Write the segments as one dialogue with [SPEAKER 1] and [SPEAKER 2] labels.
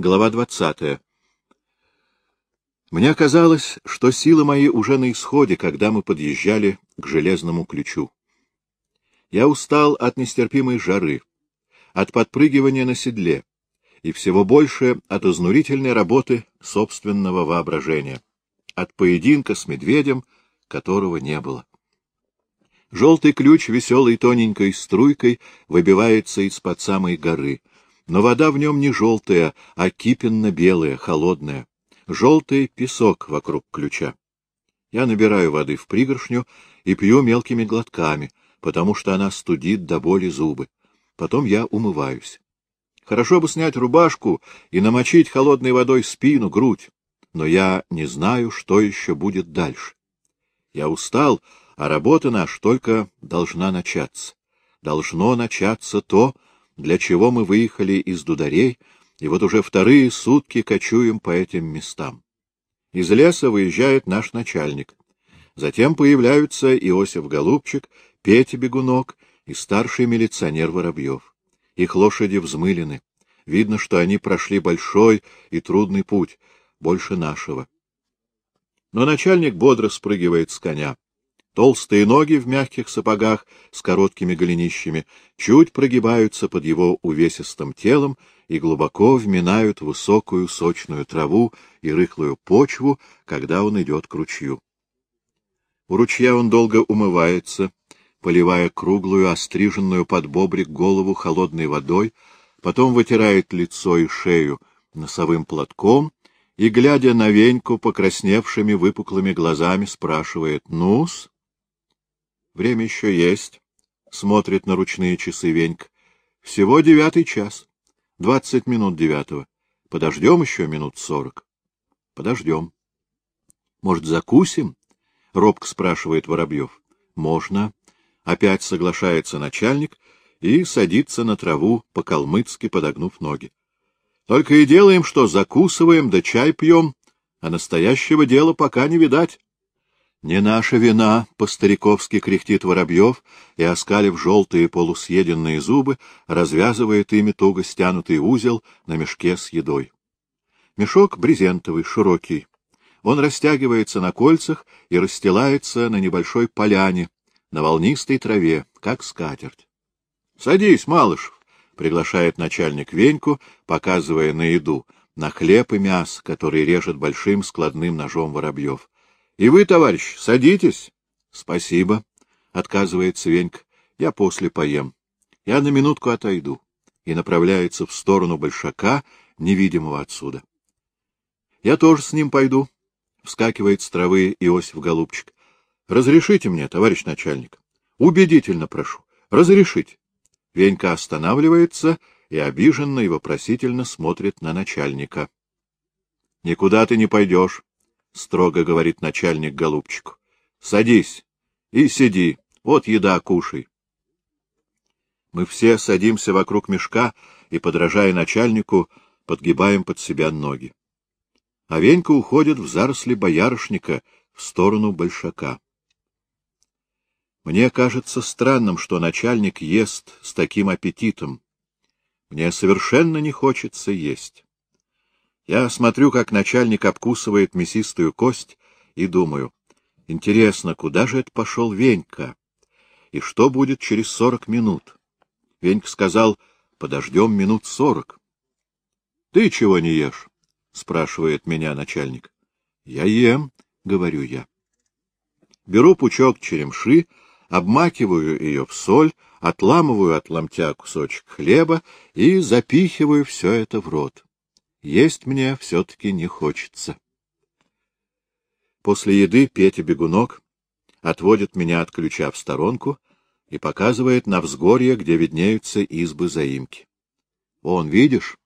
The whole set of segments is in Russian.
[SPEAKER 1] Глава двадцатая. Мне казалось, что силы мои уже на исходе, когда мы подъезжали к железному ключу. Я устал от нестерпимой жары, от подпрыгивания на седле и всего больше от изнурительной работы собственного воображения, от поединка с медведем, которого не было. Желтый ключ веселой тоненькой струйкой выбивается из-под самой горы — но вода в нем не желтая, а кипенно-белая, холодная. Желтый песок вокруг ключа. Я набираю воды в пригоршню и пью мелкими глотками, потому что она студит до боли зубы. Потом я умываюсь. Хорошо бы снять рубашку и намочить холодной водой спину, грудь, но я не знаю, что еще будет дальше. Я устал, а работа наша только должна начаться. Должно начаться то, для чего мы выехали из Дударей, и вот уже вторые сутки кочуем по этим местам. Из леса выезжает наш начальник. Затем появляются Иосиф Голубчик, Петя Бегунок и старший милиционер Воробьев. Их лошади взмылены. Видно, что они прошли большой и трудный путь, больше нашего. Но начальник бодро спрыгивает с коня. Толстые ноги в мягких сапогах с короткими голенищами чуть прогибаются под его увесистым телом и глубоко вминают высокую сочную траву и рыхлую почву, когда он идет к ручью. У ручья он долго умывается, поливая круглую, остриженную под бобрик голову холодной водой, потом вытирает лицо и шею носовым платком и, глядя на Веньку покрасневшими выпуклыми глазами, спрашивает «Ну-с?» Время еще есть. Смотрит на ручные часы Веньк. Всего девятый час. Двадцать минут девятого. Подождем еще минут сорок. Подождем. Может, закусим? Робко спрашивает Воробьев. Можно. Опять соглашается начальник и садится на траву, по-калмыцки подогнув ноги. Только и делаем, что закусываем да чай пьем, а настоящего дела пока не видать. — Не наша вина, — по-стариковски кряхтит Воробьев и, оскалив желтые полусъеденные зубы, развязывает ими туго стянутый узел на мешке с едой. Мешок брезентовый, широкий. Он растягивается на кольцах и расстилается на небольшой поляне, на волнистой траве, как скатерть. — Садись, Малышев, — приглашает начальник Веньку, показывая на еду, на хлеб и мясо, который режет большим складным ножом Воробьев. — И вы, товарищ, садитесь. — Спасибо, — отказывается Венька. — Я после поем. Я на минутку отойду. И направляется в сторону большака, невидимого отсюда. — Я тоже с ним пойду, — вскакивает с травы Иосиф Голубчик. — Разрешите мне, товарищ начальник. Убедительно прошу. Разрешить. Венька останавливается и обиженно и вопросительно смотрит на начальника. — Никуда ты не пойдешь. — строго говорит начальник голубчику. — Садись и сиди, вот еда, кушай. Мы все садимся вокруг мешка и, подражая начальнику, подгибаем под себя ноги. А Венька уходит в заросли боярышника в сторону большака. Мне кажется странным, что начальник ест с таким аппетитом. Мне совершенно не хочется есть. Я смотрю, как начальник обкусывает мясистую кость, и думаю, интересно, куда же это пошел Венька? И что будет через сорок минут? Венька сказал, подождем минут сорок. — Ты чего не ешь? — спрашивает меня начальник. — Я ем, — говорю я. Беру пучок черемши, обмакиваю ее в соль, отламываю от ломтя кусочек хлеба и запихиваю все это в рот. Есть мне все-таки не хочется. После еды Петя Бегунок отводит меня от ключа в сторонку и показывает на взгорье, где виднеются избы заимки. Вон, видишь,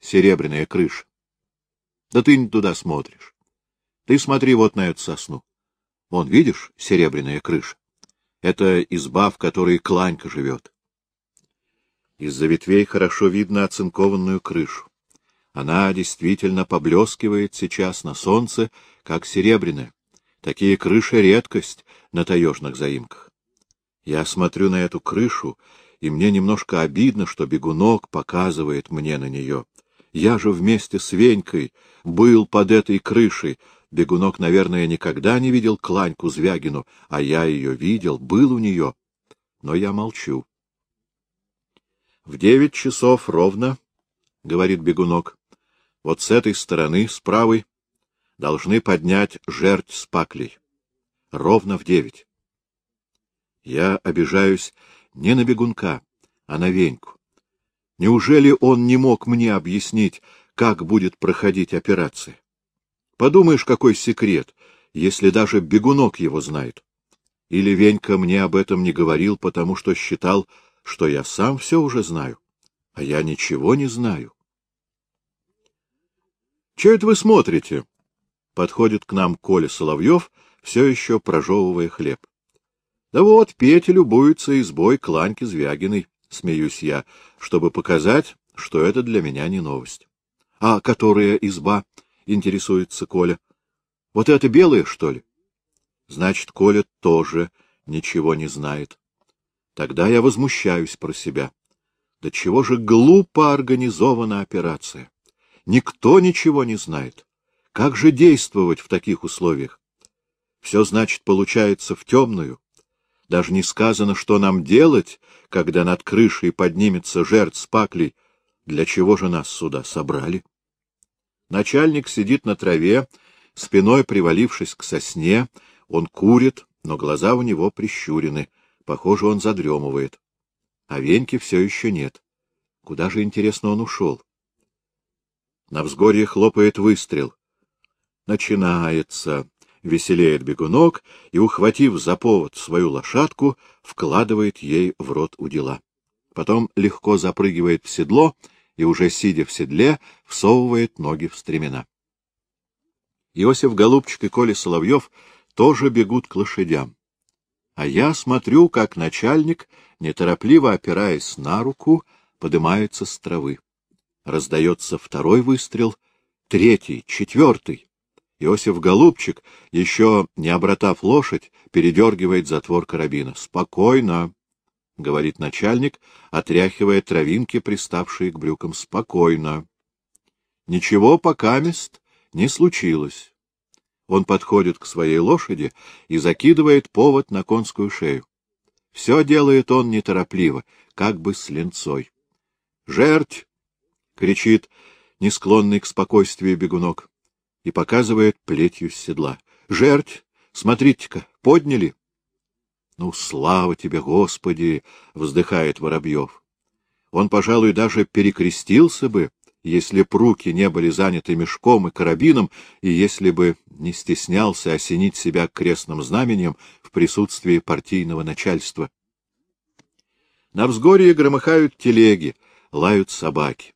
[SPEAKER 1] серебряная крыша. Да ты не туда смотришь. Ты смотри вот на эту сосну. Вон, видишь, серебряная крыша. Это изба, в которой Кланька живет. Из-за ветвей хорошо видно оцинкованную крышу. Она действительно поблескивает сейчас на солнце, как серебряная. Такие крыши — редкость на таежных заимках. Я смотрю на эту крышу, и мне немножко обидно, что бегунок показывает мне на нее. Я же вместе с Венькой был под этой крышей. Бегунок, наверное, никогда не видел Кланьку Звягину, а я ее видел, был у нее. Но я молчу. — В девять часов ровно, — говорит бегунок, — вот с этой стороны, с правой, должны поднять жерть с паклей. Ровно в девять. Я обижаюсь не на бегунка, а на Веньку. Неужели он не мог мне объяснить, как будет проходить операция? Подумаешь, какой секрет, если даже бегунок его знает. Или Венька мне об этом не говорил, потому что считал, что я сам все уже знаю, а я ничего не знаю. — Че это вы смотрите? — подходит к нам Коля Соловьев, все еще прожевывая хлеб. — Да вот, Петя любуется избой Кланьки Звягиной, — смеюсь я, чтобы показать, что это для меня не новость. — А которая изба? — интересуется Коля. — Вот это белая, что ли? Значит, Коля тоже ничего не знает. Тогда я возмущаюсь про себя. Да чего же глупо организована операция? Никто ничего не знает. Как же действовать в таких условиях? Все, значит, получается в темную. Даже не сказано, что нам делать, когда над крышей поднимется жертв с паклей. Для чего же нас сюда собрали? Начальник сидит на траве, спиной привалившись к сосне, он курит, но глаза у него прищурены. Похоже, он задремывает. А Веньки все еще нет. Куда же, интересно, он ушел? На взгорье хлопает выстрел. Начинается. Веселеет бегунок и, ухватив за повод свою лошадку, вкладывает ей в рот удила. Потом легко запрыгивает в седло и, уже сидя в седле, всовывает ноги в стремена. Иосиф Голубчик и Коля Соловьев тоже бегут к лошадям. А я смотрю, как начальник, неторопливо опираясь на руку, поднимается с травы. Раздается второй выстрел, третий, четвертый. Иосиф Голубчик, еще не обратав лошадь, передергивает затвор карабина. — Спокойно, — говорит начальник, отряхивая травинки, приставшие к брюкам. — Спокойно. Ничего пока мест не случилось. Он подходит к своей лошади и закидывает повод на конскую шею. Все делает он неторопливо, как бы с ленцой. «Жерть!» — кричит не склонный к спокойствию бегунок и показывает плетью с седла. «Жерть! Смотрите-ка, подняли!» «Ну, слава тебе, Господи!» — вздыхает Воробьев. Он, пожалуй, даже перекрестился бы, если б руки не были заняты мешком и карабином, и если бы не стеснялся осенить себя крестным знаменем в присутствии партийного начальства. На взгорье громыхают телеги, лают собаки.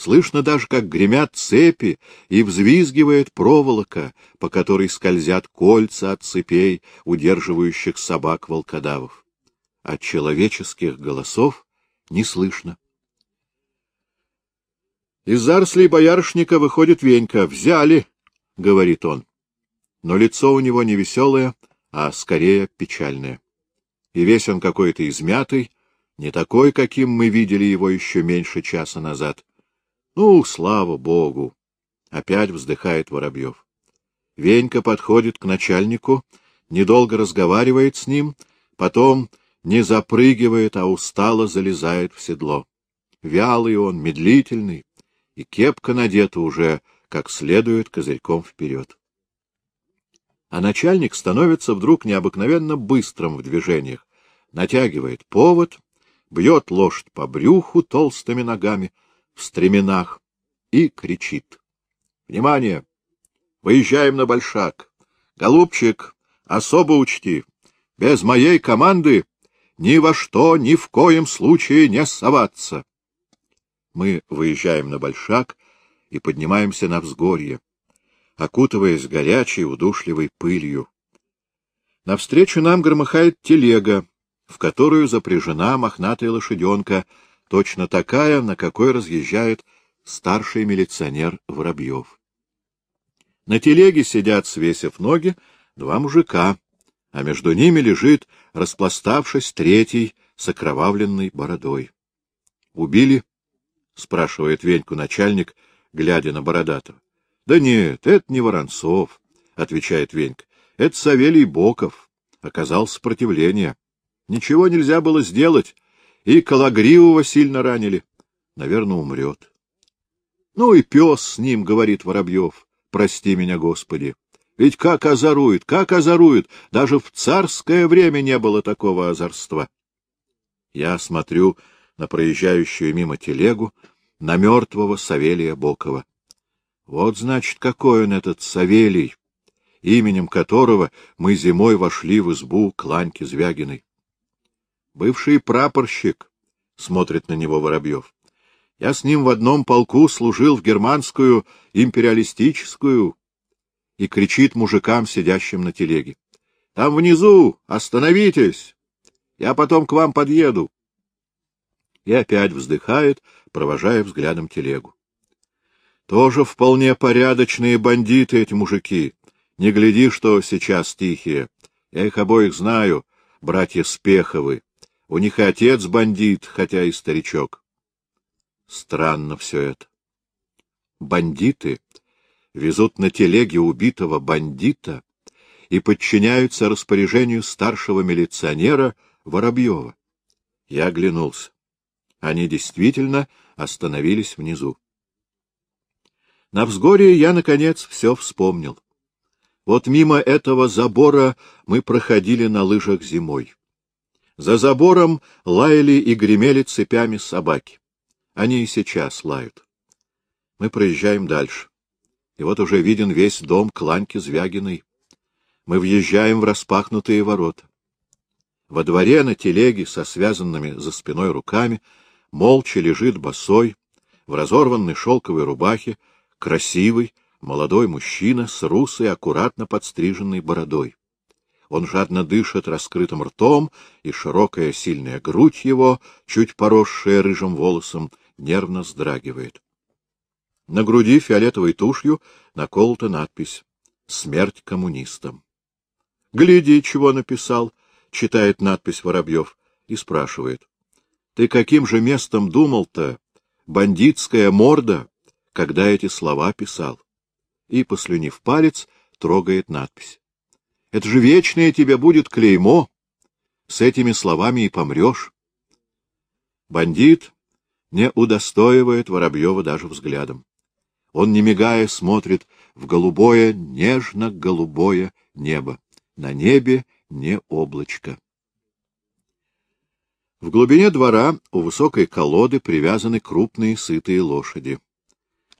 [SPEAKER 1] Слышно даже, как гремят цепи и взвизгивает проволока, по которой скользят кольца от цепей, удерживающих собак-волкодавов. От человеческих голосов не слышно. Из зарослей боярышника выходит Венька. «Взяли!» — говорит он. Но лицо у него не веселое, а скорее печальное. И весь он какой-то измятый, не такой, каким мы видели его еще меньше часа назад. Ну, слава богу! Опять вздыхает Воробьев. Венька подходит к начальнику, недолго разговаривает с ним, потом не запрыгивает, а устало залезает в седло. Вялый он, медлительный, и кепка надета уже как следует козырьком вперед. А начальник становится вдруг необыкновенно быстрым в движениях, натягивает повод, бьет лошадь по брюху толстыми ногами в стременах и кричит. «Внимание! Выезжаем на Большак! Голубчик, особо учти, без моей команды ни во что, ни в коем случае не соваться!» Мы выезжаем на Большак и поднимаемся на взгорье, окутываясь горячей, удушливой пылью. Навстречу нам громыхает телега, в которую запряжена мохнатая лошаденка, точно такая, на какой разъезжает старший милиционер Воробьев. На телеге сидят, свесив ноги, два мужика, а между ними лежит, распластавшись, третий с окровавленной бородой. Убили — спрашивает Веньку начальник, глядя на Бородатого. — Да нет, это не Воронцов, — отвечает Венька. — Это Савелий Боков. Оказал сопротивление. Ничего нельзя было сделать, и Калагривого сильно ранили. Наверное, умрет. — Ну и пес с ним, — говорит Воробьев. — Прости меня, Господи. Ведь как озорует, как озорует! Даже в царское время не было такого озорства. Я смотрю на проезжающую мимо телегу, на мертвого Савелия Бокова. Вот, значит, какой он этот Савелий, именем которого мы зимой вошли в избу Кланьки Звягиной. Бывший прапорщик, — смотрит на него Воробьев. Я с ним в одном полку служил в германскую империалистическую и кричит мужикам, сидящим на телеге. — Там внизу! Остановитесь! Я потом к вам подъеду. И опять вздыхает, провожая взглядом телегу. Тоже вполне порядочные бандиты эти мужики. Не гляди, что сейчас тихие. Я их обоих знаю, братья Спеховы. У них и отец бандит, хотя и старичок. Странно все это. Бандиты везут на телеге убитого бандита и подчиняются распоряжению старшего милиционера Воробьева. Я оглянулся. Они действительно остановились внизу. На взгоре я, наконец, все вспомнил. Вот мимо этого забора мы проходили на лыжах зимой. За забором лаяли и гремели цепями собаки. Они и сейчас лают. Мы проезжаем дальше и вот уже виден весь дом Кланьки Звягиной. Мы въезжаем в распахнутые ворота. Во дворе на телеге со связанными за спиной руками молча лежит босой, в разорванной шелковой рубахе, красивый, молодой мужчина с русой, аккуратно подстриженной бородой. Он жадно дышит раскрытым ртом, и широкая сильная грудь его, чуть поросшая рыжим волосом, нервно вздрагивает. На груди фиолетовой тушью наколота надпись «Смерть коммунистам». «Гляди, чего написал», — читает надпись Воробьев и спрашивает. «Ты каким же местом думал-то, бандитская морда, когда эти слова писал?» И, послюнив палец, трогает надпись. «Это же вечное тебе будет клеймо. С этими словами и помрешь». Бандит не удостоивает Воробьева даже взглядом. Он, не мигая, смотрит в голубое, нежно-голубое небо. На небе не облачко. В глубине двора у высокой колоды привязаны крупные сытые лошади.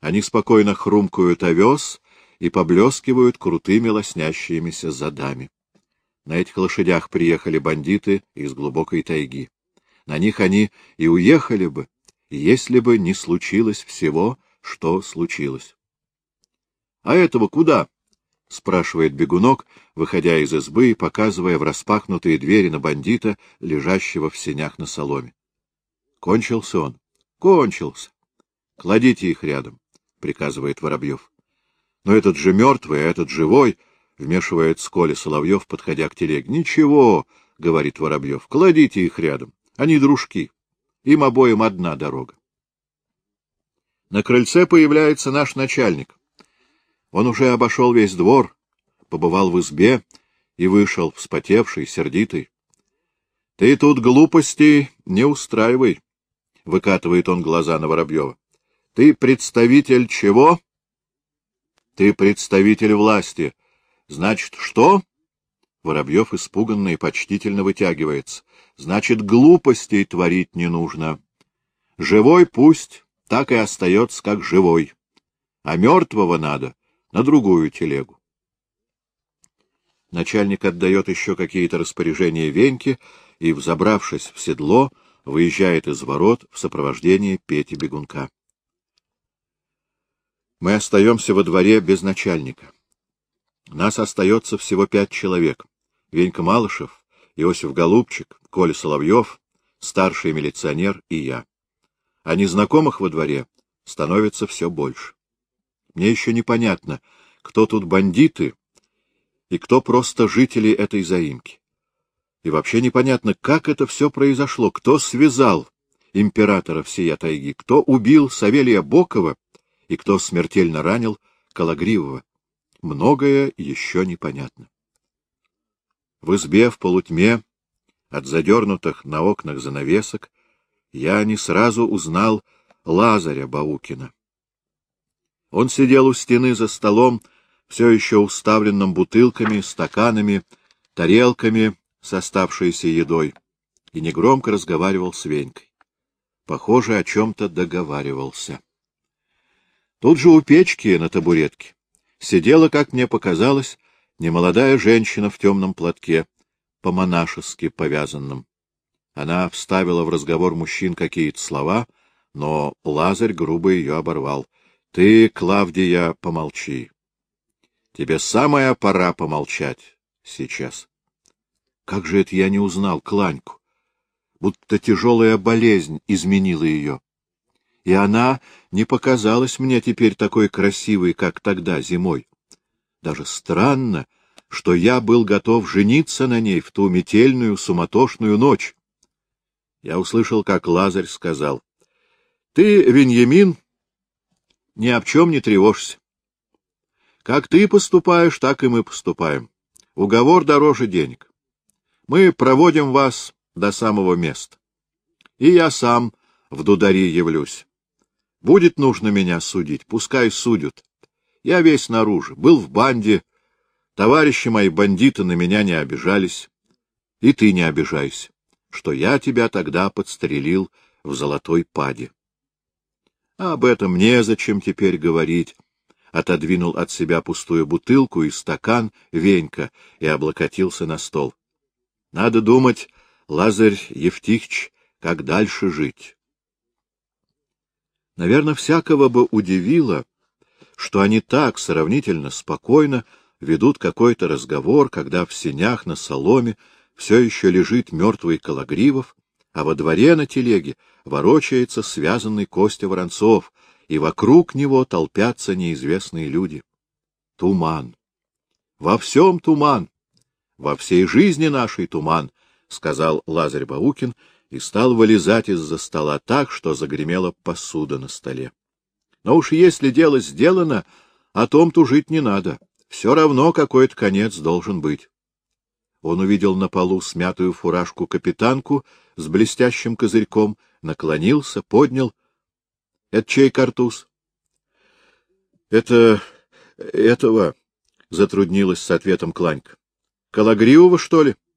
[SPEAKER 1] Они спокойно хрумкают овес и поблескивают крутыми лоснящимися задами. На этих лошадях приехали бандиты из глубокой тайги. На них они и уехали бы, если бы не случилось всего, что случилось. — А этого куда? — спрашивает бегунок, выходя из избы и показывая в распахнутые двери на бандита, лежащего в сенях на соломе. — Кончился он? — Кончился. — Кладите их рядом, — приказывает Воробьев. — Но этот же мертвый, а этот живой, — вмешивает Коля Соловьев, подходя к телеге. — Ничего, — говорит Воробьев, — кладите их рядом. Они дружки. Им обоим одна дорога. На крыльце появляется наш начальник. Он уже обошел весь двор, побывал в избе и вышел, вспотевший, сердитый. — Ты тут глупостей не устраивай, — выкатывает он глаза на Воробьева. — Ты представитель чего? — Ты представитель власти. Значит, что? Воробьев испуганно и почтительно вытягивается. — Значит, глупостей творить не нужно. Живой пусть так и остается как живой, а мертвого надо на другую телегу. Начальник отдает еще какие-то распоряжения Веньке и, взобравшись в седло, выезжает из ворот в сопровождении Пети Бегунка. Мы остаемся во дворе без начальника. Нас остается всего пять человек. Венька Малышев, Иосиф Голубчик, Коля Соловьев, старший милиционер и я а незнакомых во дворе становится все больше. Мне еще непонятно, кто тут бандиты и кто просто жители этой заимки. И вообще непонятно, как это все произошло, кто связал императора всея тайги, кто убил Савелия Бокова и кто смертельно ранил Калагривого. Многое еще непонятно. В избе в полутьме, от задернутых на окнах занавесок, я не сразу узнал Лазаря Баукина. Он сидел у стены за столом, все еще уставленным бутылками, стаканами, тарелками с оставшейся едой, и негромко разговаривал с Венькой. Похоже, о чем-то договаривался. Тут же у печки на табуретке сидела, как мне показалось, немолодая женщина в темном платке, по-монашески повязанном. Она вставила в разговор мужчин какие-то слова, но Лазарь грубо ее оборвал. — Ты, Клавдия, помолчи. Тебе самая пора помолчать сейчас. Как же это я не узнал Кланьку? Будто тяжелая болезнь изменила ее. И она не показалась мне теперь такой красивой, как тогда, зимой. Даже странно, что я был готов жениться на ней в ту метельную, суматошную ночь. Я услышал, как Лазарь сказал, — Ты, Веньямин, ни об чем не тревожься. Как ты поступаешь, так и мы поступаем. Уговор дороже денег. Мы проводим вас до самого места. И я сам в дудари явлюсь. Будет нужно меня судить, пускай судят. Я весь наружу, был в банде. Товарищи мои бандиты на меня не обижались. И ты не обижайся, что я тебя тогда подстрелил в золотой паде. А об этом незачем теперь говорить. Отодвинул от себя пустую бутылку и стакан Венька и облокотился на стол. Надо думать, Лазарь Евтихч, как дальше жить. Наверное, всякого бы удивило, что они так сравнительно спокойно ведут какой-то разговор, когда в сенях на соломе все еще лежит мертвый Калагривов, а во дворе на телеге ворочается связанный Костя Воронцов, и вокруг него толпятся неизвестные люди. Туман. Во всем туман. Во всей жизни нашей туман, — сказал Лазарь Баукин и стал вылезать из-за стола так, что загремела посуда на столе. Но уж если дело сделано, о том тужить не надо. Все равно какой-то конец должен быть. Он увидел на полу смятую фуражку-капитанку с блестящим козырьком, наклонился, поднял. — Это чей картуз? — Это... этого... — затруднилась с ответом Кланька. — Калагривого, что ли? —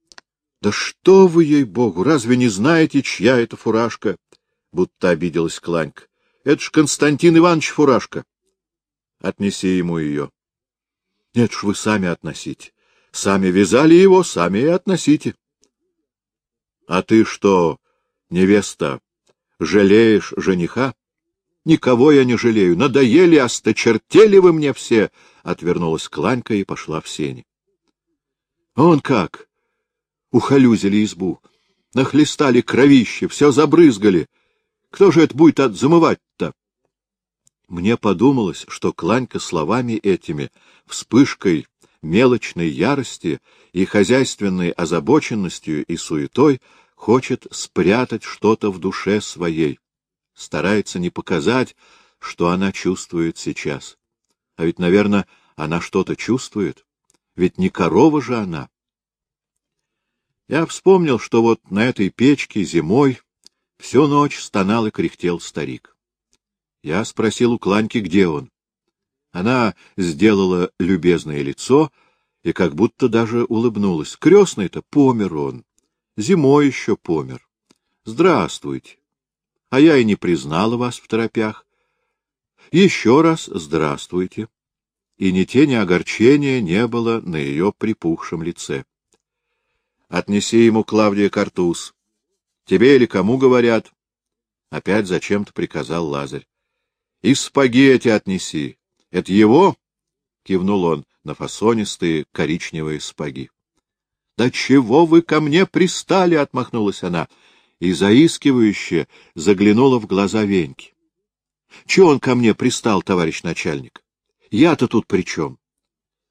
[SPEAKER 1] Да что вы, ей-богу, разве не знаете, чья это фуражка? — будто обиделась Кланька. — Это ж Константин Иванович фуражка. — Отнеси ему ее. — Нет ж, вы сами относите. Сами вязали его, сами и относите. — А ты что, невеста, жалеешь жениха? — Никого я не жалею. Надоели, осточертели вы мне все! — отвернулась Кланька и пошла в сени. — Он как! Ухалюзили избу, нахлестали кровище, все забрызгали. Кто же это будет отзамывать-то? Мне подумалось, что Кланька словами этими, вспышкой мелочной ярости и хозяйственной озабоченностью и суетой хочет спрятать что-то в душе своей, старается не показать, что она чувствует сейчас. А ведь, наверное, она что-то чувствует, ведь не корова же она. Я вспомнил, что вот на этой печке зимой всю ночь стонал и кряхтел старик. Я спросил у Кланьки, где он. Она сделала любезное лицо и как будто даже улыбнулась. Крестный-то помер он. Зимой еще помер. Здравствуйте. А я и не признала вас в торопях. Еще раз здравствуйте. И ни тени огорчения не было на ее припухшем лице. Отнеси ему, Клавдия, картуз. Тебе или кому говорят? Опять зачем-то приказал Лазарь. И спагетти отнеси. Это его? — кивнул он на фасонистые коричневые спаги. — Да чего вы ко мне пристали? — отмахнулась она и заискивающе заглянула в глаза Веньки. — Чего он ко мне пристал, товарищ начальник? Я-то тут при чем?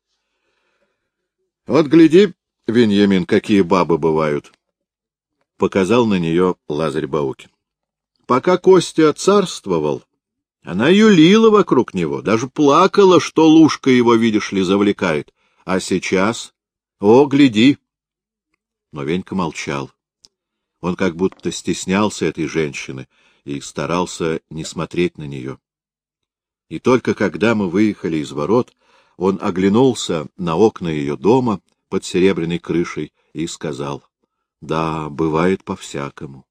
[SPEAKER 1] — Вот гляди, Веньямин, какие бабы бывают! — показал на нее Лазарь Баукин. Пока Костя царствовал, Она юлила вокруг него, даже плакала, что лужка его, видишь ли, завлекает. А сейчас... О, гляди! Но Венька молчал. Он как будто стеснялся этой женщины и старался не смотреть на нее. И только когда мы выехали из ворот, он оглянулся на окна ее дома под серебряной крышей и сказал, — Да, бывает по-всякому.